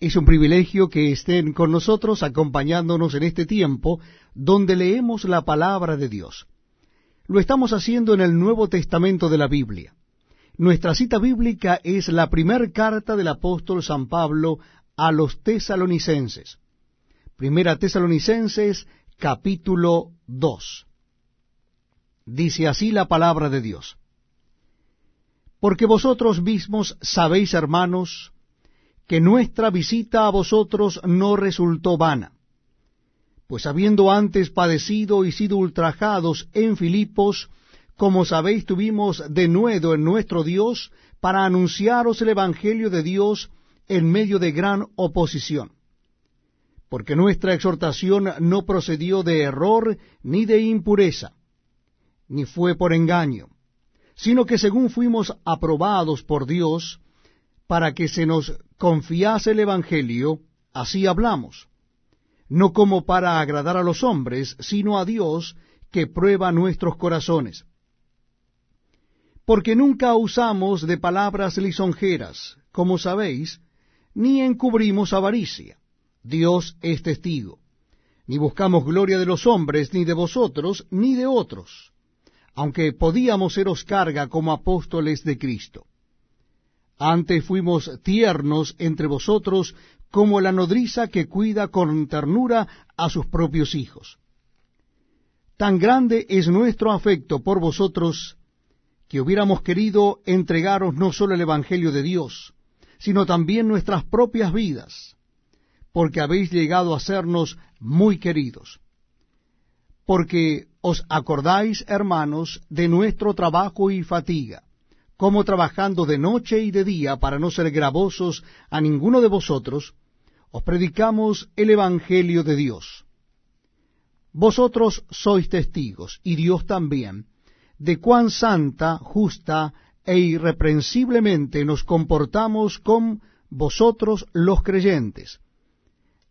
Es un privilegio que estén con nosotros acompañándonos en este tiempo donde leemos la palabra de Dios. Lo estamos haciendo en el Nuevo Testamento de la Biblia. Nuestra cita bíblica es la primera carta del apóstol San Pablo a los tesalonicenses. Primera tesalonicenses capítulo 2. Dice así la palabra de Dios. Porque vosotros mismos sabéis, hermanos, que nuestra visita a vosotros no resultó vana, pues habiendo antes padecido y sido ultrajados en Filipos, como sabéis tuvimos de nuevo en nuestro Dios para anunciaros el Evangelio de Dios en medio de gran oposición. Porque nuestra exhortación no procedió de error ni de impureza, ni fue por engaño, sino que según fuimos aprobados por Dios, para que se nos confiase el Evangelio, así hablamos, no como para agradar a los hombres, sino a Dios que prueba nuestros corazones. Porque nunca usamos de palabras lisonjeras, como sabéis, ni encubrimos avaricia. Dios es testigo. Ni buscamos gloria de los hombres, ni de vosotros, ni de otros, aunque podíamos seros carga como apóstoles de Cristo. Antes fuimos tiernos entre vosotros como la nodriza que cuida con ternura a sus propios hijos. Tan grande es nuestro afecto por vosotros que hubiéramos querido entregaros no solo el Evangelio de Dios, sino también nuestras propias vidas, porque habéis llegado a sernos muy queridos. Porque os acordáis, hermanos, de nuestro trabajo y fatiga, como trabajando de noche y de día para no ser gravosos a ninguno de vosotros, os predicamos el Evangelio de Dios. Vosotros sois testigos, y Dios también, de cuán santa, justa e irreprensiblemente nos comportamos con vosotros los creyentes,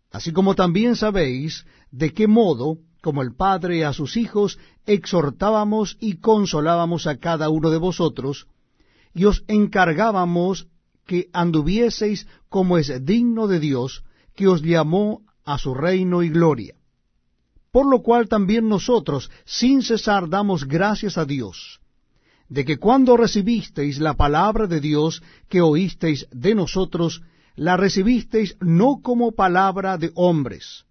así como también sabéis de qué modo, como el Padre a sus hijos, exhortábamos y consolábamos a cada uno de vosotros, y os encargábamos que anduvieseis como es digno de Dios, que os llamó a su reino y gloria. Por lo cual también nosotros, sin cesar, damos gracias a Dios, de que cuando recibisteis la palabra de Dios que oísteis de nosotros, la recibisteis no como palabra de hombres,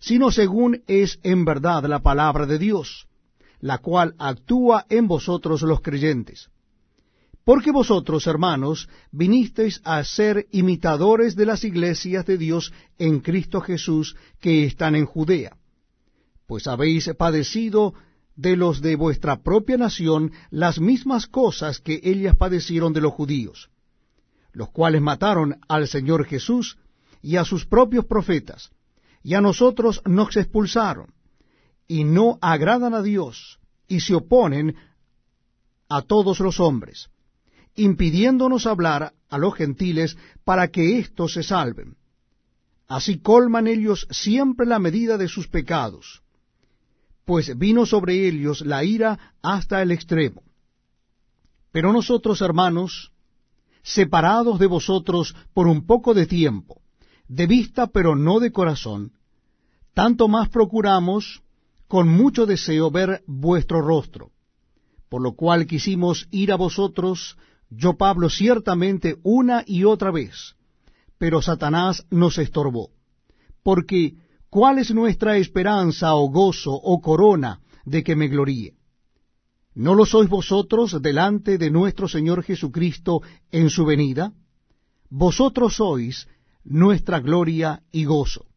sino según es en verdad la palabra de Dios, la cual actúa en vosotros los creyentes porque vosotros, hermanos, vinisteis a ser imitadores de las iglesias de Dios en Cristo Jesús que están en Judea, pues habéis padecido de los de vuestra propia nación las mismas cosas que ellas padecieron de los judíos, los cuales mataron al Señor Jesús y a sus propios profetas, y a nosotros nos expulsaron, y no agradan a Dios, y se oponen a todos los hombres impidiéndonos hablar a los gentiles para que éstos se salven. Así colman ellos siempre la medida de sus pecados, pues vino sobre ellos la ira hasta el extremo. Pero nosotros, hermanos, separados de vosotros por un poco de tiempo, de vista pero no de corazón, tanto más procuramos con mucho deseo ver vuestro rostro, por lo cual quisimos ir a vosotros yo Pablo ciertamente una y otra vez, pero Satanás nos estorbó. Porque, ¿cuál es nuestra esperanza o gozo o corona de que me gloríe? ¿No lo sois vosotros delante de nuestro Señor Jesucristo en su venida? Vosotros sois nuestra gloria y gozo.